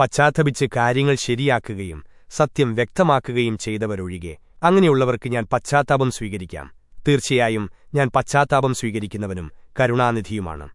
പശ്ചാത്തപിച്ച് കാര്യങ്ങൾ ശരിയാക്കുകയും സത്യം വ്യക്തമാക്കുകയും ചെയ്തവരൊഴികെ അങ്ങനെയുള്ളവർക്ക് ഞാൻ പശ്ചാത്താപം സ്വീകരിക്കാം. തീർച്ചയായും ഞാൻ പശ്ചാത്താപം സ്വീകരിക്കുന്നവനും കരുണാനിധിയുമാണ്.